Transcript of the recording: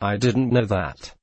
I didn't know that.